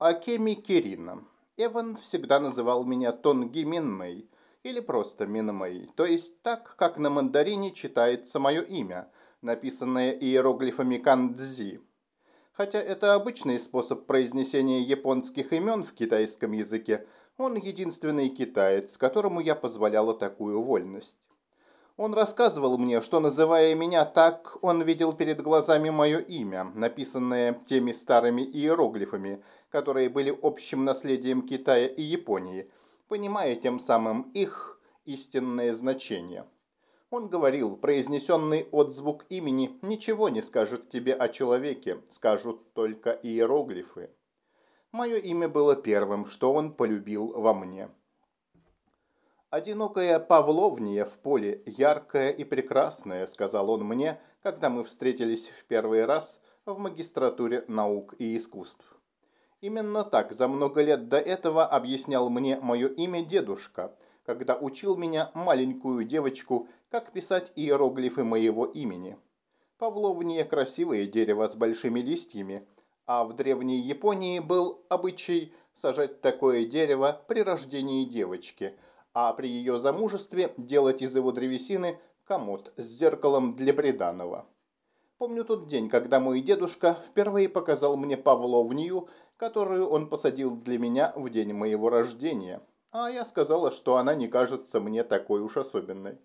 Акеми Кирина. Эван всегда называл меня Тонги Минмэй или просто Минмэй, то есть так, как на мандарине читается мое имя, написанное иероглифами кандзи. Хотя это обычный способ произнесения японских имен в китайском языке, он единственный китаец, которому я позволяла такую вольность. Он рассказывал мне, что, называя меня так, он видел перед глазами мое имя, написанное теми старыми иероглифами, которые были общим наследием Китая и Японии, понимая тем самым их истинное значение. Он говорил, произнесенный отзвук имени ничего не скажет тебе о человеке, скажут только иероглифы. Мое имя было первым, что он полюбил во мне. «Одинокая павловния в поле, яркая и прекрасная», — сказал он мне, когда мы встретились в первый раз в магистратуре наук и искусств. Именно так за много лет до этого объяснял мне мое имя дедушка, когда учил меня, маленькую девочку, как писать иероглифы моего имени. Павловния – красивое дерево с большими листьями, а в древней Японии был обычай сажать такое дерево при рождении девочки – а при ее замужестве делать из его древесины комод с зеркалом для приданого. Помню тот день, когда мой дедушка впервые показал мне павловнию, которую он посадил для меня в день моего рождения. А я сказала, что она не кажется мне такой уж особенной.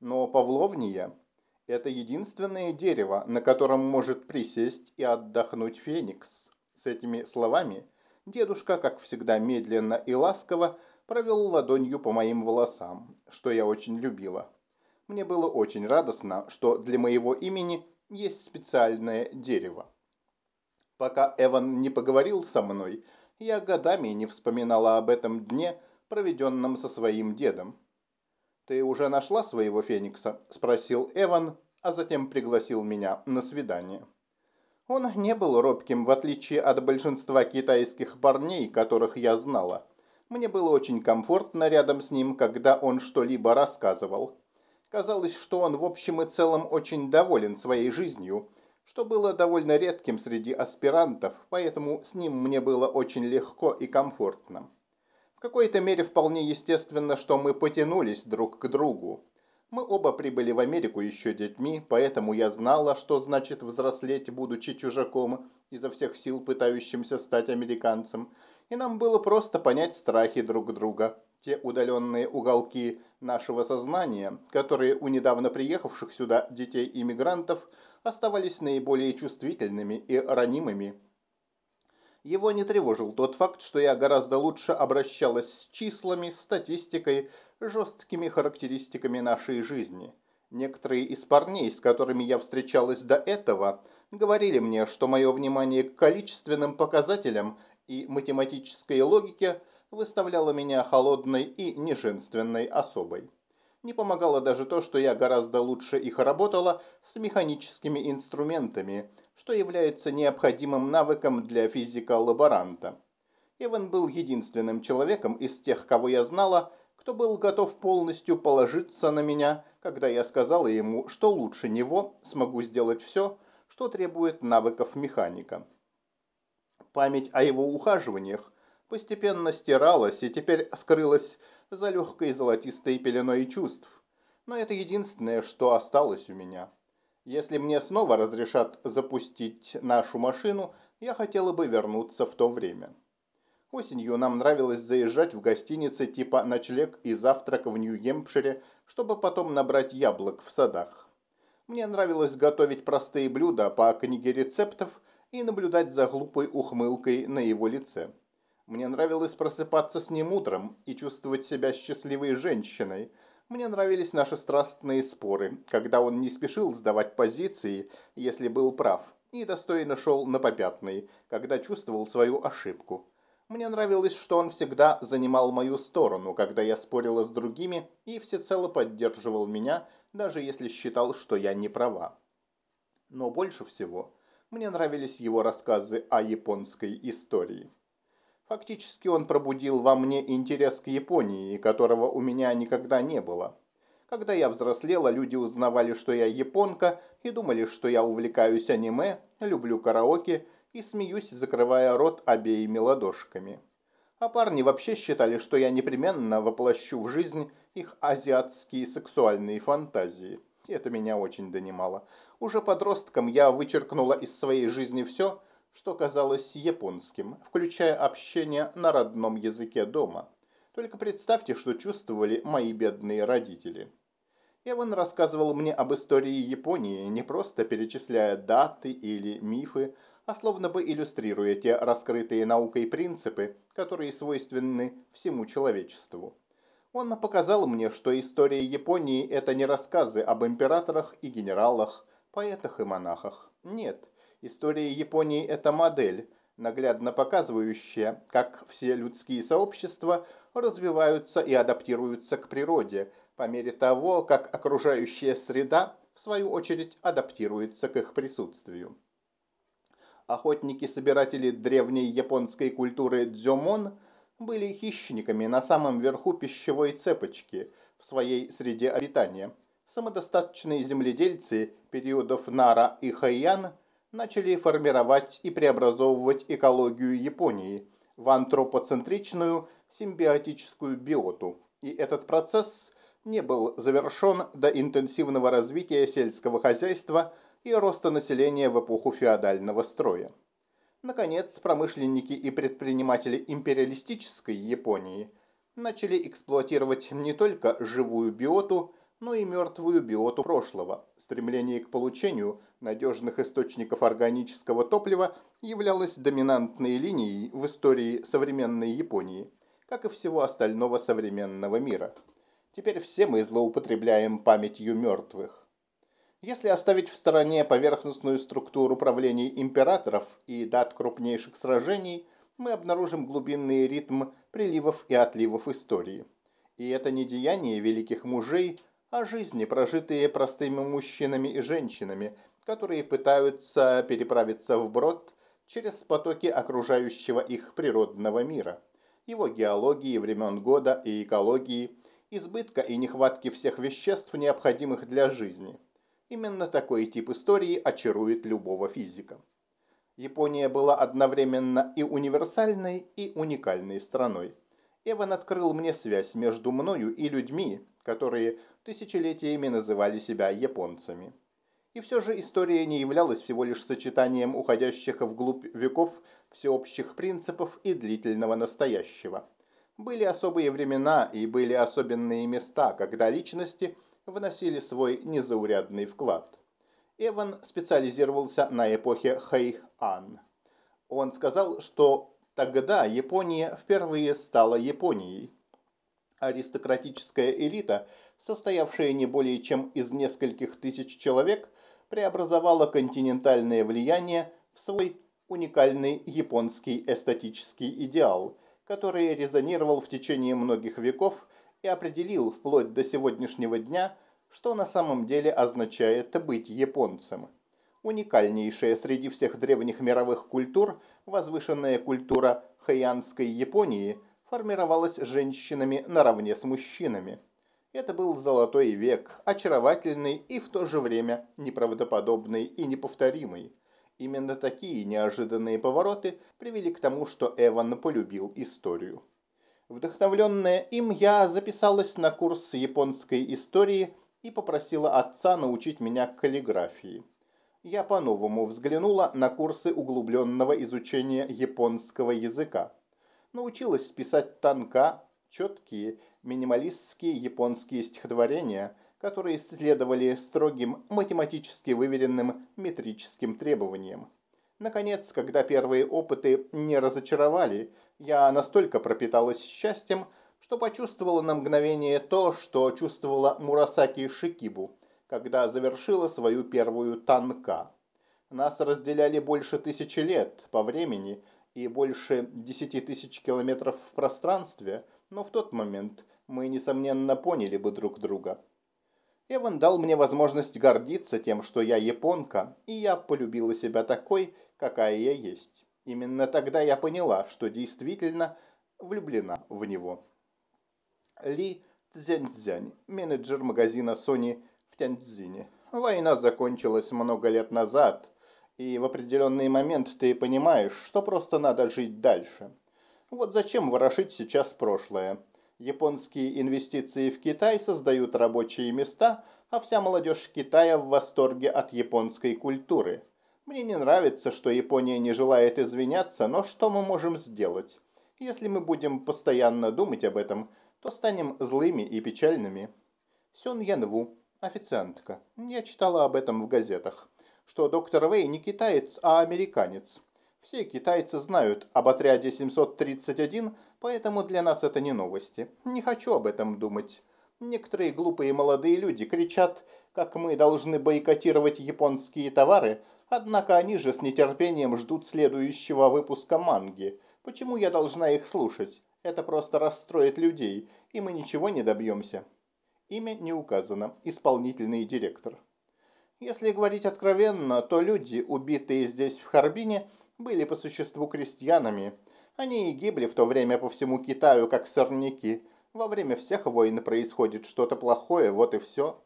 Но павловния – это единственное дерево, на котором может присесть и отдохнуть феникс. С этими словами дедушка, как всегда медленно и ласково, провел ладонью по моим волосам, что я очень любила. Мне было очень радостно, что для моего имени есть специальное дерево. Пока Эван не поговорил со мной, я годами не вспоминала об этом дне, проведенном со своим дедом. «Ты уже нашла своего феникса?» – спросил Эван, а затем пригласил меня на свидание. Он не был робким, в отличие от большинства китайских парней, которых я знала. Мне было очень комфортно рядом с ним, когда он что-либо рассказывал. Казалось, что он в общем и целом очень доволен своей жизнью, что было довольно редким среди аспирантов, поэтому с ним мне было очень легко и комфортно. В какой-то мере вполне естественно, что мы потянулись друг к другу. Мы оба прибыли в Америку еще детьми, поэтому я знала, что значит взрослеть, будучи чужаком, изо всех сил пытающимся стать американцем, и нам было просто понять страхи друг друга, те удаленные уголки нашего сознания, которые у недавно приехавших сюда детей-иммигрантов оставались наиболее чувствительными и ранимыми. Его не тревожил тот факт, что я гораздо лучше обращалась с числами, статистикой, жесткими характеристиками нашей жизни. Некоторые из парней, с которыми я встречалась до этого, говорили мне, что мое внимание к количественным показателям и математической логике выставляла меня холодной и неженственной особой. Не помогало даже то, что я гораздо лучше их работала с механическими инструментами, что является необходимым навыком для физика-лаборанта. Иван был единственным человеком из тех, кого я знала, кто был готов полностью положиться на меня, когда я сказала ему, что лучше него смогу сделать все, что требует навыков механика. Память о его ухаживаниях постепенно стиралась и теперь скрылась за легкой золотистой пеленой чувств. Но это единственное, что осталось у меня. Если мне снова разрешат запустить нашу машину, я хотела бы вернуться в то время. Осенью нам нравилось заезжать в гостиницы типа «Ночлег» и «Завтрак» в Нью-Гемпшире, чтобы потом набрать яблок в садах. Мне нравилось готовить простые блюда по книге рецептов и наблюдать за глупой ухмылкой на его лице. Мне нравилось просыпаться с ним утром и чувствовать себя счастливой женщиной. Мне нравились наши страстные споры, когда он не спешил сдавать позиции, если был прав, и достойно шел на попятный, когда чувствовал свою ошибку. Мне нравилось, что он всегда занимал мою сторону, когда я спорила с другими, и всецело поддерживал меня, даже если считал, что я не права. Но больше всего мне нравились его рассказы о японской истории. Фактически он пробудил во мне интерес к Японии, которого у меня никогда не было. Когда я взрослела, люди узнавали, что я японка, и думали, что я увлекаюсь аниме, люблю караоке и смеюсь, закрывая рот обеими ладошками. А парни вообще считали, что я непременно воплощу в жизнь их азиатские сексуальные фантазии. Это меня очень донимало. Уже подростком я вычеркнула из своей жизни все, что казалось японским, включая общение на родном языке дома. Только представьте, что чувствовали мои бедные родители. Эван рассказывал мне об истории Японии, не просто перечисляя даты или мифы, а словно бы иллюстрируя те раскрытые наукой принципы, которые свойственны всему человечеству. Он показал мне, что история Японии – это не рассказы об императорах и генералах, поэтах и монахах. Нет, история Японии – это модель, наглядно показывающая, как все людские сообщества развиваются и адаптируются к природе, по мере того, как окружающая среда, в свою очередь, адаптируется к их присутствию. Охотники-собиратели древней японской культуры дзюмон – были хищниками на самом верху пищевой цепочки в своей среде обитания. Самодостаточные земледельцы периодов Нара и Хайян начали формировать и преобразовывать экологию Японии в антропоцентричную симбиотическую биоту. И этот процесс не был завершен до интенсивного развития сельского хозяйства и роста населения в эпоху феодального строя. Наконец, промышленники и предприниматели империалистической Японии начали эксплуатировать не только живую биоту, но и мертвую биоту прошлого. Стремление к получению надежных источников органического топлива являлось доминантной линией в истории современной Японии, как и всего остального современного мира. Теперь все мы злоупотребляем памятью мертвых. Если оставить в стороне поверхностную структуру правления императоров и дат крупнейших сражений, мы обнаружим глубинный ритм приливов и отливов истории. И это не деяния великих мужей, а жизни, прожитые простыми мужчинами и женщинами, которые пытаются переправиться вброд через потоки окружающего их природного мира, его геологии, времен года и экологии, избытка и нехватки всех веществ, необходимых для жизни – Именно такой тип истории очарует любого физика. Япония была одновременно и универсальной, и уникальной страной. Эван открыл мне связь между мною и людьми, которые тысячелетиями называли себя японцами. И все же история не являлась всего лишь сочетанием уходящих вглубь веков всеобщих принципов и длительного настоящего. Были особые времена и были особенные места, когда личности – вносили свой незаурядный вклад. Эван специализировался на эпохе Хэй-Ан. Он сказал, что тогда Япония впервые стала Японией. Аристократическая элита, состоявшая не более чем из нескольких тысяч человек, преобразовала континентальное влияние в свой уникальный японский эстетический идеал, который резонировал в течение многих веков и определил вплоть до сегодняшнего дня, что на самом деле означает быть японцем. Уникальнейшая среди всех древних мировых культур, возвышенная культура хайянской Японии, формировалась женщинами наравне с мужчинами. Это был золотой век, очаровательный и в то же время неправдоподобный и неповторимый. Именно такие неожиданные повороты привели к тому, что Эван полюбил историю. Вдохновленная им, я записалась на курс японской истории и попросила отца научить меня каллиграфии. Я по-новому взглянула на курсы углубленного изучения японского языка. Научилась писать танка, четкие, минималистские японские стихотворения, которые следовали строгим математически выверенным метрическим требованиям. Наконец, когда первые опыты не разочаровали, я настолько пропиталась счастьем, что почувствовала на мгновение то, что чувствовала Мурасаки Шикибу, когда завершила свою первую танка. Нас разделяли больше тысячи лет по времени и больше десяти тысяч километров в пространстве, но в тот момент мы, несомненно, поняли бы друг друга. Эван дал мне возможность гордиться тем, что я японка, и я полюбила себя такой, какая я есть. Именно тогда я поняла, что действительно влюблена в него. Ли Цзяньцзянь, менеджер магазина Sony в Тяньцзине. Война закончилась много лет назад, И в определенный момент ты понимаешь, что просто надо жить дальше. Вот зачем ворошить сейчас прошлое. Японские инвестиции в Китай создают рабочие места, а вся молодежь Китая в восторге от японской культуры. Мне не нравится, что Япония не желает извиняться, но что мы можем сделать? Если мы будем постоянно думать об этом, то станем злыми и печальными. Сён Янву, официантка. Я читала об этом в газетах, что доктор Вэй не китаец, а американец. Все китайцы знают об отряде 731, поэтому для нас это не новости. Не хочу об этом думать. Некоторые глупые молодые люди кричат, как мы должны бойкотировать японские товары, однако они же с нетерпением ждут следующего выпуска манги. Почему я должна их слушать? Это просто расстроит людей, и мы ничего не добьемся. Имя не указано. Исполнительный директор. Если говорить откровенно, то люди, убитые здесь в Харбине, были по существу крестьянами. Они и гибли в то время по всему Китаю, как сорняки. Во время всех войн происходит что-то плохое, вот и все.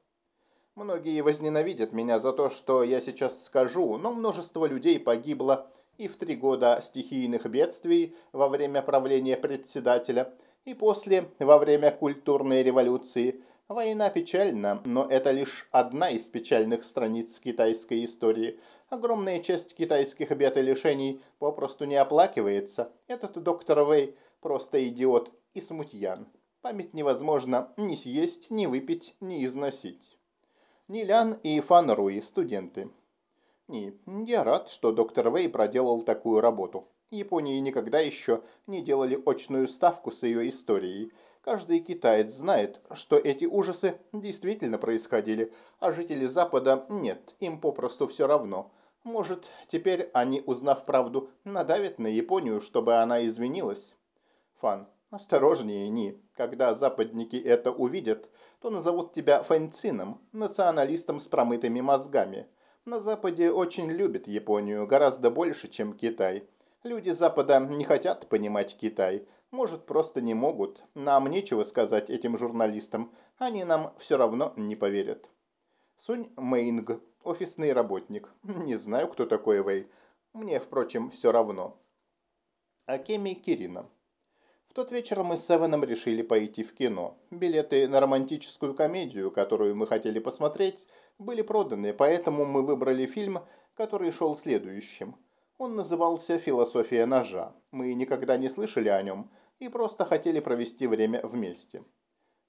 Многие возненавидят меня за то, что я сейчас скажу, но множество людей погибло и в три года стихийных бедствий во время правления председателя, и после, во время культурной революции, Война печальна, но это лишь одна из печальных страниц китайской истории. Огромная часть китайских бед и лишений попросту не оплакивается. Этот доктор Вэй просто идиот и смутьян. Память невозможно ни съесть, ни выпить, ни износить. Нилян и Фан Руи, студенты. Не, я рад, что доктор Вэй проделал такую работу. Японии никогда еще не делали очную ставку с ее историей – Каждый китаец знает, что эти ужасы действительно происходили, а жители Запада нет, им попросту все равно. Может, теперь они, узнав правду, надавят на Японию, чтобы она извинилась? Фан, осторожнее, Ни. Когда западники это увидят, то назовут тебя фэнцином, националистом с промытыми мозгами. На Западе очень любят Японию, гораздо больше, чем Китай. Люди Запада не хотят понимать Китай – может, просто не могут. Нам нечего сказать этим журналистам. Они нам все равно не поверят. Сунь Мэйнг, офисный работник. Не знаю, кто такой Вэй. Мне, впрочем, все равно. Акеми Кирина. В тот вечер мы с Эваном решили пойти в кино. Билеты на романтическую комедию, которую мы хотели посмотреть, были проданы, поэтому мы выбрали фильм, который шел следующим. Он назывался «Философия ножа». Мы никогда не слышали о нем, и просто хотели провести время вместе.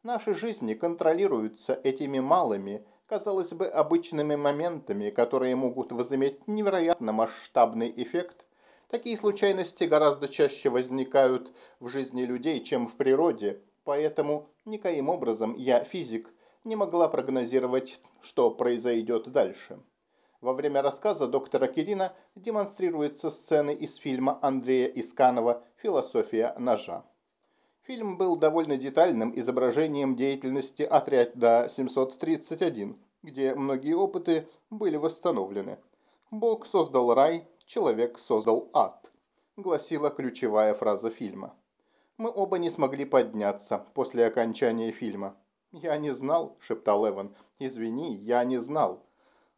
Наши жизни контролируются этими малыми, казалось бы, обычными моментами, которые могут возыметь невероятно масштабный эффект. Такие случайности гораздо чаще возникают в жизни людей, чем в природе, поэтому никоим образом я, физик, не могла прогнозировать, что произойдет дальше. Во время рассказа доктора Кирина демонстрируются сцены из фильма Андрея Исканова «Философия ножа». Фильм был довольно детальным изображением деятельности отряда 731, где многие опыты были восстановлены. «Бог создал рай, человек создал ад», гласила ключевая фраза фильма. Мы оба не смогли подняться после окончания фильма. «Я не знал», – шептал Эван. «Извини, я не знал».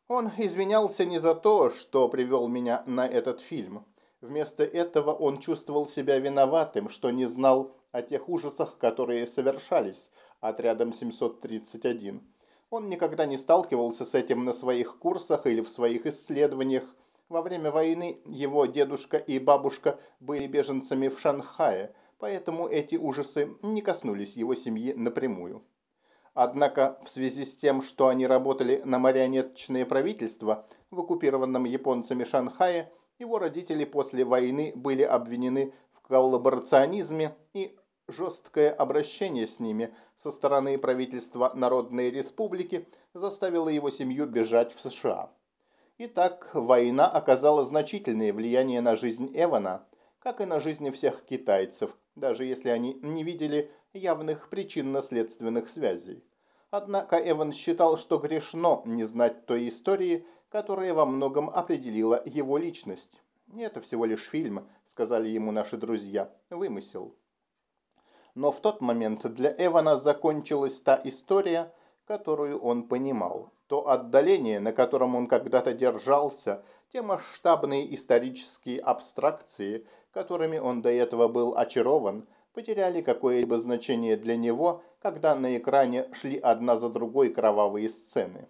Он извинялся не за то, что привел меня на этот фильм. Вместо этого он чувствовал себя виноватым, что не знал о тех ужасах, которые совершались отрядом 731. Он никогда не сталкивался с этим на своих курсах или в своих исследованиях. Во время войны его дедушка и бабушка были беженцами в Шанхае, поэтому эти ужасы не коснулись его семьи напрямую. Однако в связи с тем, что они работали на марионеточное правительство в оккупированном японцами Шанхае, его родители после войны были обвинены в коллаборационизме и жесткое обращение с ними со стороны правительства Народной Республики заставило его семью бежать в США. Итак, война оказала значительное влияние на жизнь Эвана, как и на жизнь всех китайцев, даже если они не видели явных причинно-следственных связей. Однако Эван считал, что грешно не знать той истории, которая во многом определила его личность. «Это всего лишь фильм», — сказали ему наши друзья, — «вымысел». Но в тот момент для Эвана закончилась та история, которую он понимал. То отдаление, на котором он когда-то держался, те масштабные исторические абстракции, которыми он до этого был очарован, потеряли какое-либо значение для него, когда на экране шли одна за другой кровавые сцены.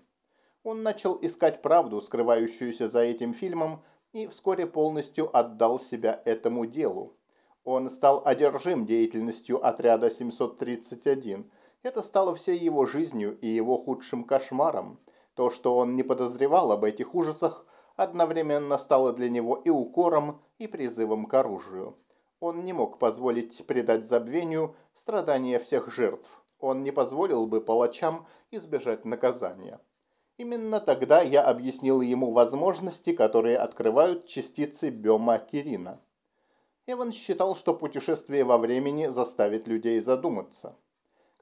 Он начал искать правду, скрывающуюся за этим фильмом, и вскоре полностью отдал себя этому делу. Он стал одержим деятельностью отряда 731. Это стало всей его жизнью и его худшим кошмаром. То, что он не подозревал об этих ужасах, одновременно стало для него и укором, и призывом к оружию. Он не мог позволить предать забвению страдания всех жертв. Он не позволил бы палачам избежать наказания. Именно тогда я объяснил ему возможности, которые открывают частицы Бема Кирина. Эван считал, что путешествие во времени заставит людей задуматься.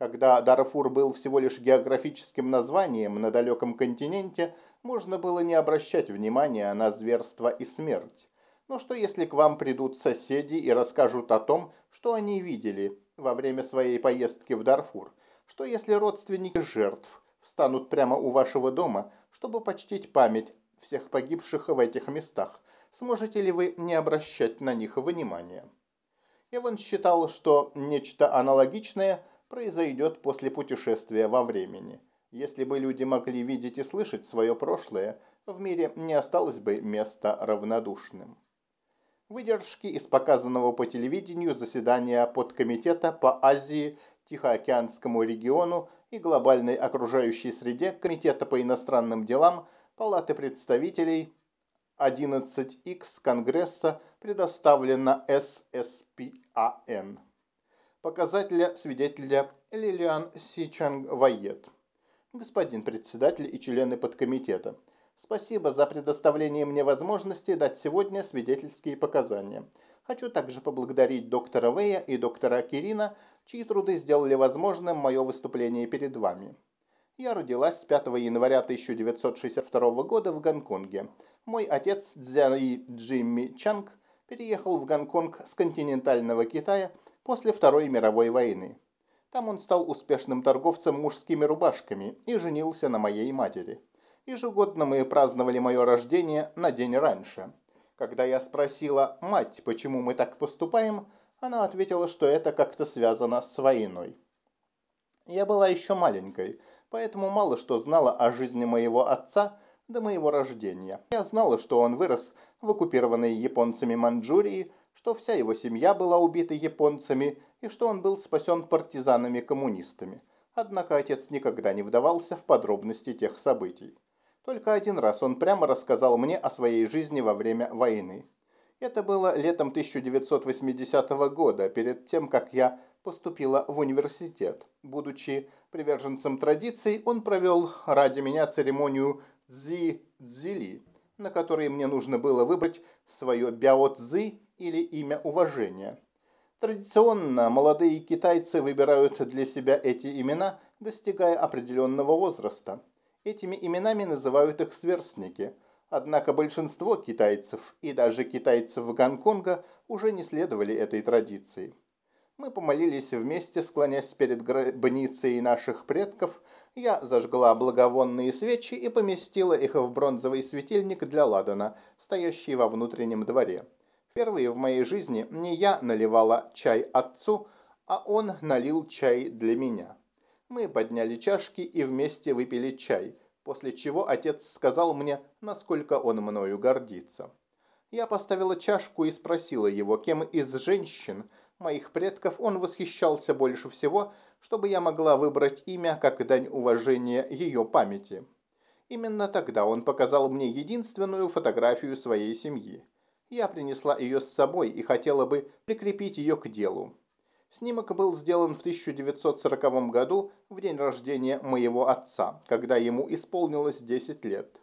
Когда Дарфур был всего лишь географическим названием на далеком континенте, можно было не обращать внимания на зверство и смерть. Но что если к вам придут соседи и расскажут о том, что они видели во время своей поездки в Дарфур? Что если родственники жертв встанут прямо у вашего дома, чтобы почтить память всех погибших в этих местах? Сможете ли вы не обращать на них внимания? Эван считал, что нечто аналогичное произойдет после путешествия во времени. Если бы люди могли видеть и слышать свое прошлое, в мире не осталось бы места равнодушным. Выдержки из показанного по телевидению заседания подкомитета по Азии, Тихоокеанскому региону и глобальной окружающей среде Комитета по иностранным делам Палаты представителей 11X Конгресса предоставлено ССПАН. Показателя свидетеля Лилиан Сичанг Вайет. Господин председатель и члены подкомитета – Спасибо за предоставление мне возможности дать сегодня свидетельские показания. Хочу также поблагодарить доктора Вэя и доктора Кирина, чьи труды сделали возможным мое выступление перед вами. Я родилась 5 января 1962 года в Гонконге. Мой отец Цзяи Джимми Чанг переехал в Гонконг с континентального Китая после Второй мировой войны. Там он стал успешным торговцем мужскими рубашками и женился на моей матери. Ежегодно мы праздновали мое рождение на день раньше. Когда я спросила мать, почему мы так поступаем, она ответила, что это как-то связано с войной. Я была еще маленькой, поэтому мало что знала о жизни моего отца до моего рождения. Я знала, что он вырос в оккупированной японцами Манчжурии, что вся его семья была убита японцами и что он был спасен партизанами-коммунистами. Однако отец никогда не вдавался в подробности тех событий. Только один раз он прямо рассказал мне о своей жизни во время войны. Это было летом 1980 года, перед тем, как я поступила в университет. Будучи приверженцем традиций, он провел ради меня церемонию Цзи-Цзили, на которой мне нужно было выбрать свое Бяо-Цзи или имя уважения. Традиционно молодые китайцы выбирают для себя эти имена, достигая определенного возраста. Этими именами называют их сверстники. Однако большинство китайцев и даже китайцев Гонконга уже не следовали этой традиции. Мы помолились вместе, склонясь перед гробницей наших предков. Я зажгла благовонные свечи и поместила их в бронзовый светильник для ладана, стоящий во внутреннем дворе. Впервые в моей жизни не я наливала чай отцу, а он налил чай для меня. Мы подняли чашки и вместе выпили чай, после чего отец сказал мне, насколько он мною гордится. Я поставила чашку и спросила его, кем из женщин, моих предков, он восхищался больше всего, чтобы я могла выбрать имя как дань уважения ее памяти. Именно тогда он показал мне единственную фотографию своей семьи. Я принесла ее с собой и хотела бы прикрепить ее к делу. Снимок был сделан в 1940 году, в день рождения моего отца, когда ему исполнилось 10 лет.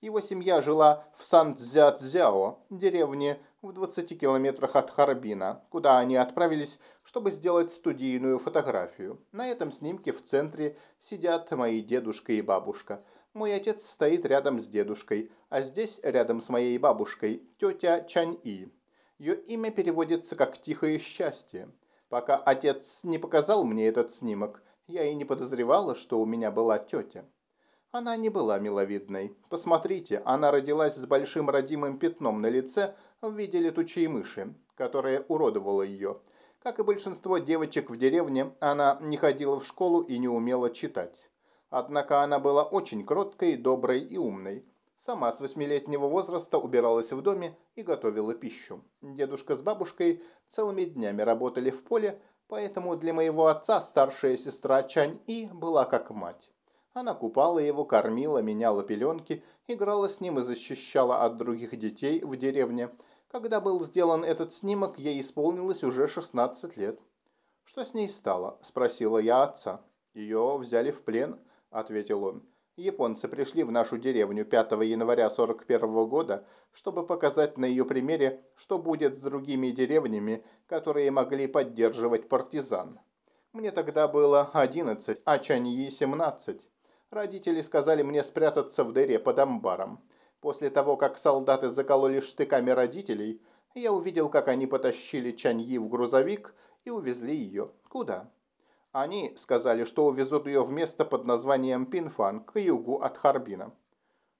Его семья жила в Сан-Цзя-Цзяо, деревне в 20 километрах от Харбина, куда они отправились, чтобы сделать студийную фотографию. На этом снимке в центре сидят мои дедушка и бабушка. Мой отец стоит рядом с дедушкой, а здесь, рядом с моей бабушкой, тетя Чань-И. Ее имя переводится как «тихое счастье». Пока отец не показал мне этот снимок, я и не подозревала, что у меня была тетя. Она не была миловидной. Посмотрите, она родилась с большим родимым пятном на лице в виде летучей мыши, которая уродовала ее. Как и большинство девочек в деревне, она не ходила в школу и не умела читать. Однако она была очень кроткой, доброй и умной. Сама с восьмилетнего возраста убиралась в доме и готовила пищу. Дедушка с бабушкой целыми днями работали в поле, поэтому для моего отца старшая сестра Чань-И была как мать. Она купала его, кормила, меняла пеленки, играла с ним и защищала от других детей в деревне. Когда был сделан этот снимок, ей исполнилось уже 16 лет. «Что с ней стало?» – спросила я отца. «Ее взяли в плен», – ответил он. «Японцы пришли в нашу деревню 5 января 41 года, чтобы показать на ее примере, что будет с другими деревнями, которые могли поддерживать партизан. Мне тогда было 11, а Чаньи 17. Родители сказали мне спрятаться в дыре под амбаром. После того, как солдаты закололи штыками родителей, я увидел, как они потащили Чаньи в грузовик и увезли ее. Куда? Они сказали, что увезут ее в место под названием Пинфан, к югу от Харбина.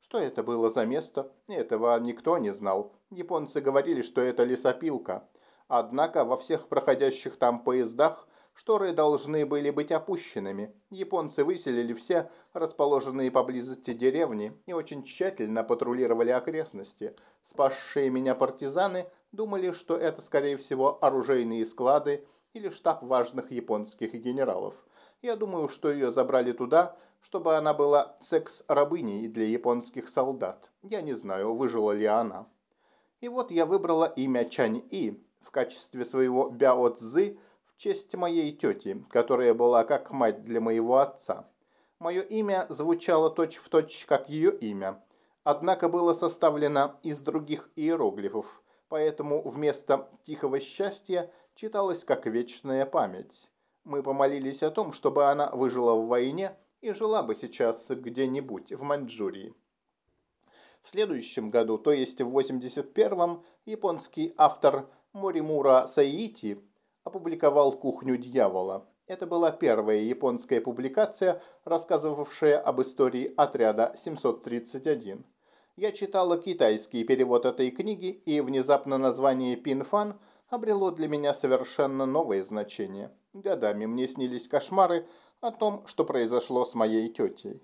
Что это было за место? Этого никто не знал. Японцы говорили, что это лесопилка. Однако во всех проходящих там поездах Шторы должны были быть опущенными. Японцы выселили все расположенные поблизости деревни и очень тщательно патрулировали окрестности. Спасшие меня партизаны думали, что это, скорее всего, оружейные склады или штаб важных японских генералов. Я думаю, что ее забрали туда, чтобы она была секс-рабыней для японских солдат. Я не знаю, выжила ли она. И вот я выбрала имя Чань-И в качестве своего Бяо-Цзы, честь моей тети, которая была как мать для моего отца. Мое имя звучало точь-в-точь, точь, как ее имя, однако было составлено из других иероглифов, поэтому вместо «тихого счастья» читалось как «вечная память». Мы помолились о том, чтобы она выжила в войне и жила бы сейчас где-нибудь в Маньчжурии. В следующем году, то есть в 81-м, японский автор Моримура Саити опубликовал «Кухню дьявола». Это была первая японская публикация, рассказывавшая об истории отряда 731. Я читала китайский перевод этой книги, и внезапно название «Пинфан» обрело для меня совершенно новое значение. Годами мне снились кошмары о том, что произошло с моей тетей.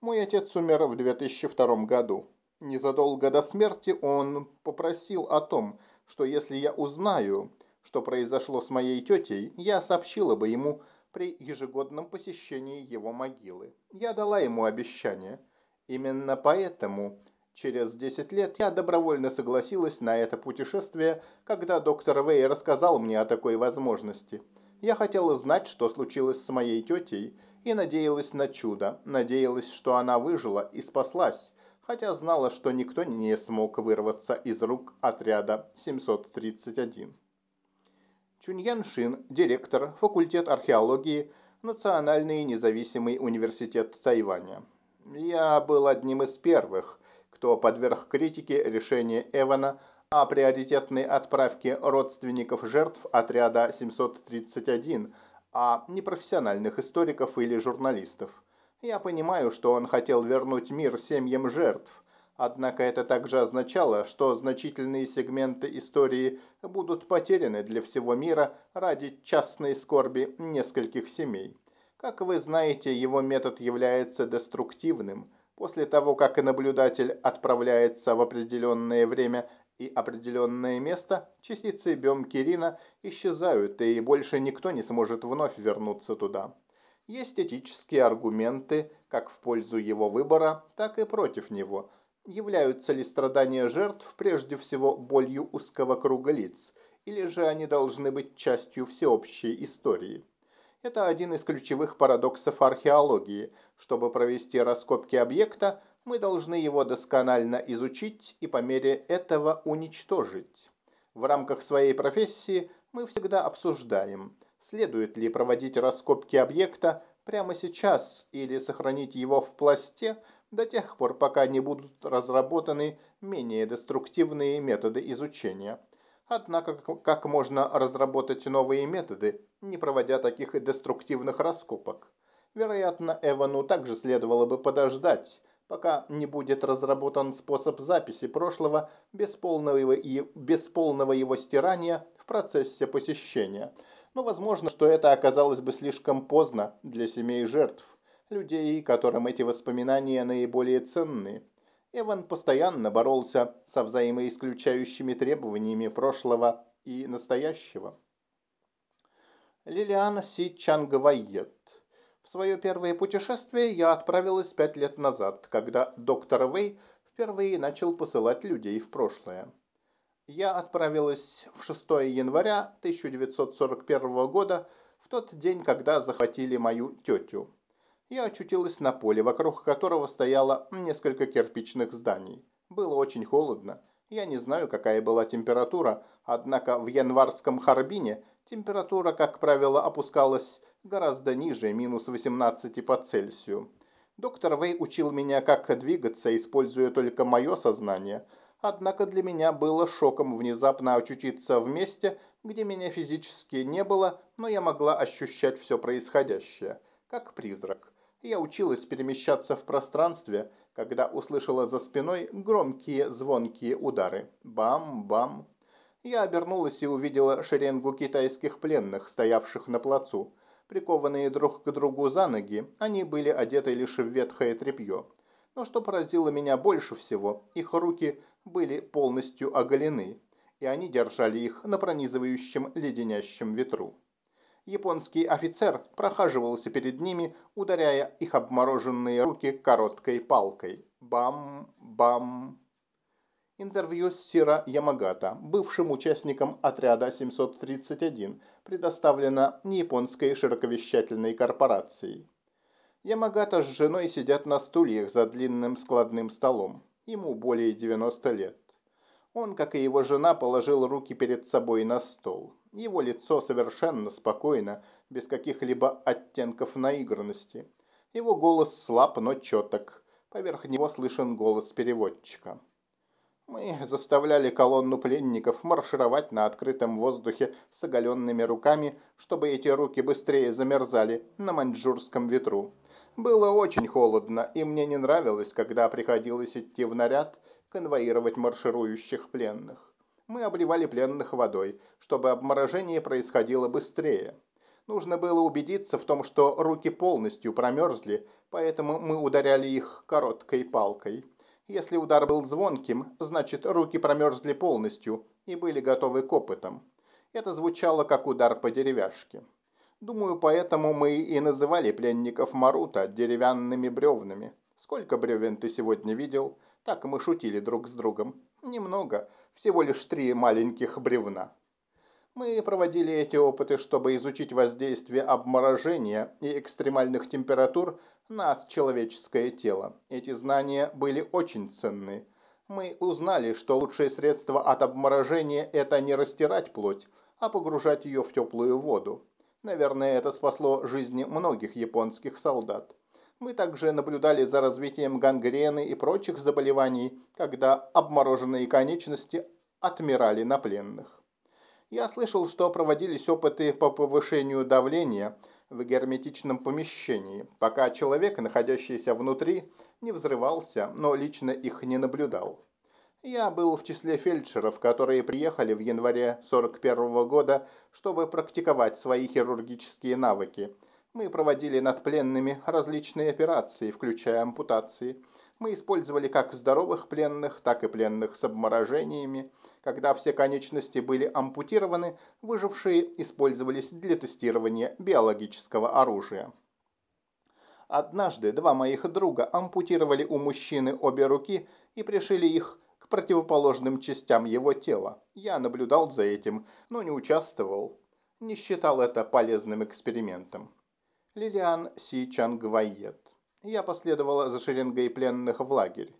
Мой отец умер в 2002 году. Незадолго до смерти он попросил о том, что если я узнаю, что произошло с моей тетей, я сообщила бы ему при ежегодном посещении его могилы. Я дала ему обещание. Именно поэтому через 10 лет я добровольно согласилась на это путешествие, когда доктор Вэй рассказал мне о такой возможности. Я хотела знать, что случилось с моей тетей, и надеялась на чудо, надеялась, что она выжила и спаслась, хотя знала, что никто не смог вырваться из рук отряда 731. Чуньян Шин, директор, факультет археологии, Национальный независимый университет Тайваня. Я был одним из первых, кто подверг критике решение Эвана о приоритетной отправке родственников жертв отряда 731, а не профессиональных историков или журналистов. Я понимаю, что он хотел вернуть мир семьям жертв, Однако это также означало, что значительные сегменты истории будут потеряны для всего мира ради частной скорби нескольких семей. Как вы знаете, его метод является деструктивным. После того, как наблюдатель отправляется в определенное время и определенное место, частицы Бем-Кирина исчезают, и больше никто не сможет вновь вернуться туда. Есть этические аргументы как в пользу его выбора, так и против него – Являются ли страдания жертв прежде всего болью узкого круга лиц, или же они должны быть частью всеобщей истории? Это один из ключевых парадоксов археологии. Чтобы провести раскопки объекта, мы должны его досконально изучить и по мере этого уничтожить. В рамках своей профессии мы всегда обсуждаем, следует ли проводить раскопки объекта прямо сейчас или сохранить его в пласте – до тех пор, пока не будут разработаны менее деструктивные методы изучения. Однако, как можно разработать новые методы, не проводя таких деструктивных раскопок? Вероятно, Эвану также следовало бы подождать, пока не будет разработан способ записи прошлого без полного его, и, без полного его стирания в процессе посещения. Но возможно, что это оказалось бы слишком поздно для семей жертв, людей, которым эти воспоминания наиболее ценны. Эван постоянно боролся со взаимоисключающими требованиями прошлого и настоящего. Лилиана Си Чангвайет в свое первое путешествие я отправилась пять лет назад, когда доктор Вэй впервые начал посылать людей в прошлое. Я отправилась в 6 января 1941 года, в тот день, когда захватили мою тетю. Я очутилась на поле, вокруг которого стояло несколько кирпичных зданий. Было очень холодно. Я не знаю, какая была температура, однако в январском Харбине температура, как правило, опускалась гораздо ниже минус 18 по Цельсию. Доктор Вэй учил меня, как двигаться, используя только мое сознание. Однако для меня было шоком внезапно очутиться в месте, где меня физически не было, но я могла ощущать все происходящее, как призрак. Я училась перемещаться в пространстве, когда услышала за спиной громкие звонкие удары. Бам-бам. Я обернулась и увидела шеренгу китайских пленных, стоявших на плацу. Прикованные друг к другу за ноги, они были одеты лишь в ветхое тряпье. Но что поразило меня больше всего, их руки были полностью оголены, и они держали их на пронизывающем леденящем ветру. Японский офицер прохаживался перед ними, ударяя их обмороженные руки короткой палкой. Бам-бам. Интервью с Сира Ямагата, бывшим участником отряда 731, предоставлено японской широковещательной корпорацией. Ямагата с женой сидят на стульях за длинным складным столом. Ему более 90 лет. Он, как и его жена, положил руки перед собой на стол. Его лицо совершенно спокойно, без каких-либо оттенков наигранности. Его голос слаб, но четок. Поверх него слышен голос переводчика. Мы заставляли колонну пленников маршировать на открытом воздухе с оголенными руками, чтобы эти руки быстрее замерзали на маньчжурском ветру. Было очень холодно, и мне не нравилось, когда приходилось идти в наряд, конвоировать марширующих пленных. Мы обливали пленных водой, чтобы обморожение происходило быстрее. Нужно было убедиться в том, что руки полностью промерзли, поэтому мы ударяли их короткой палкой. Если удар был звонким, значит руки промерзли полностью и были готовы к опытам. Это звучало как удар по деревяшке. Думаю, поэтому мы и называли пленников Марута деревянными бревнами. Сколько бревен ты сегодня видел? Так мы шутили друг с другом. Немного, всего лишь три маленьких бревна. Мы проводили эти опыты, чтобы изучить воздействие обморожения и экстремальных температур на человеческое тело. Эти знания были очень ценны. Мы узнали, что лучшее средство от обморожения – это не растирать плоть, а погружать ее в теплую воду. Наверное, это спасло жизни многих японских солдат. Мы также наблюдали за развитием гангрены и прочих заболеваний, когда обмороженные конечности отмирали на пленных. Я слышал, что проводились опыты по повышению давления – в герметичном помещении, пока человек, находящийся внутри, не взрывался, но лично их не наблюдал. Я был в числе фельдшеров, которые приехали в январе 41 -го года, чтобы практиковать свои хирургические навыки. Мы проводили над пленными различные операции, включая ампутации. Мы использовали как здоровых пленных, так и пленных с обморожениями, когда все конечности были ампутированы, выжившие использовались для тестирования биологического оружия. Однажды два моих друга ампутировали у мужчины обе руки и пришили их к противоположным частям его тела. Я наблюдал за этим, но не участвовал. Не считал это полезным экспериментом. Лилиан Си Чангвайет. Я последовала за шеренгой пленных в лагерь.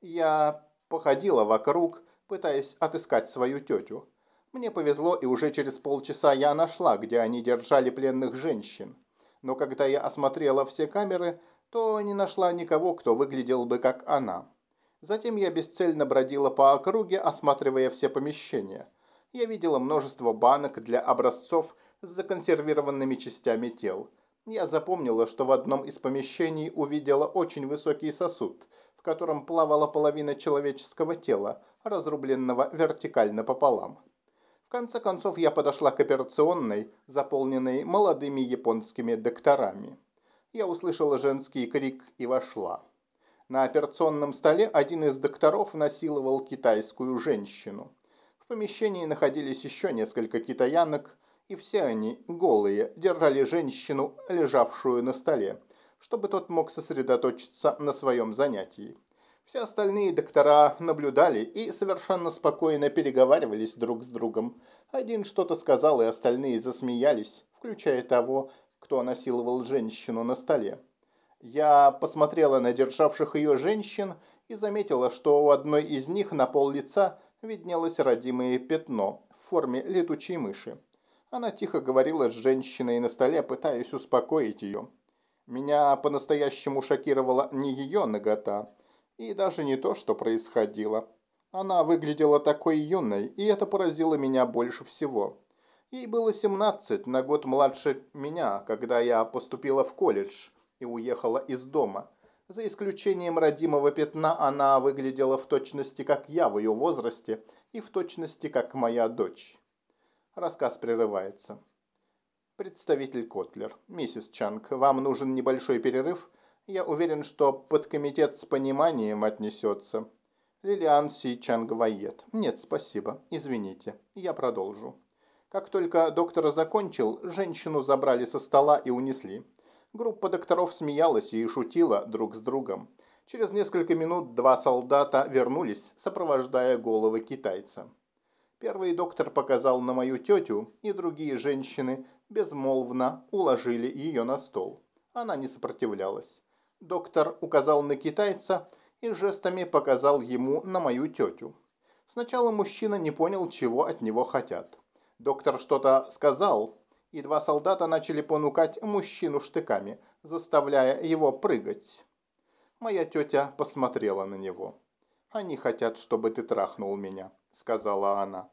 Я походила вокруг, пытаясь отыскать свою тетю. Мне повезло, и уже через полчаса я нашла, где они держали пленных женщин. Но когда я осмотрела все камеры, то не нашла никого, кто выглядел бы как она. Затем я бесцельно бродила по округе, осматривая все помещения. Я видела множество банок для образцов с законсервированными частями тел. Я запомнила, что в одном из помещений увидела очень высокий сосуд, в котором плавала половина человеческого тела, разрубленного вертикально пополам. В конце концов я подошла к операционной, заполненной молодыми японскими докторами. Я услышала женский крик и вошла. На операционном столе один из докторов насиловал китайскую женщину. В помещении находились еще несколько китаянок, и все они, голые, держали женщину, лежавшую на столе, чтобы тот мог сосредоточиться на своем занятии. Все остальные доктора наблюдали и совершенно спокойно переговаривались друг с другом. Один что-то сказал, и остальные засмеялись, включая того, кто насиловал женщину на столе. Я посмотрела на державших ее женщин и заметила, что у одной из них на пол лица виднелось родимое пятно в форме летучей мыши. Она тихо говорила с женщиной на столе, пытаясь успокоить ее. Меня по-настоящему шокировала не ее нагота, и даже не то, что происходило. Она выглядела такой юной, и это поразило меня больше всего. Ей было 17, на год младше меня, когда я поступила в колледж и уехала из дома. За исключением родимого пятна, она выглядела в точности, как я в ее возрасте, и в точности, как моя дочь. Рассказ прерывается. Представитель Котлер. Миссис Чанг, вам нужен небольшой перерыв? Я уверен, что подкомитет с пониманием отнесется. Лилиан Си Чанг Вайет. Нет, спасибо. Извините. Я продолжу. Как только доктор закончил, женщину забрали со стола и унесли. Группа докторов смеялась и шутила друг с другом. Через несколько минут два солдата вернулись, сопровождая головы китайца. Первый доктор показал на мою тетю, и другие женщины безмолвно уложили ее на стол. Она не сопротивлялась. Доктор указал на китайца и жестами показал ему на мою тетю. Сначала мужчина не понял, чего от него хотят. Доктор что-то сказал, и два солдата начали понукать мужчину штыками, заставляя его прыгать. Моя тетя посмотрела на него. «Они хотят, чтобы ты трахнул меня», — сказала она.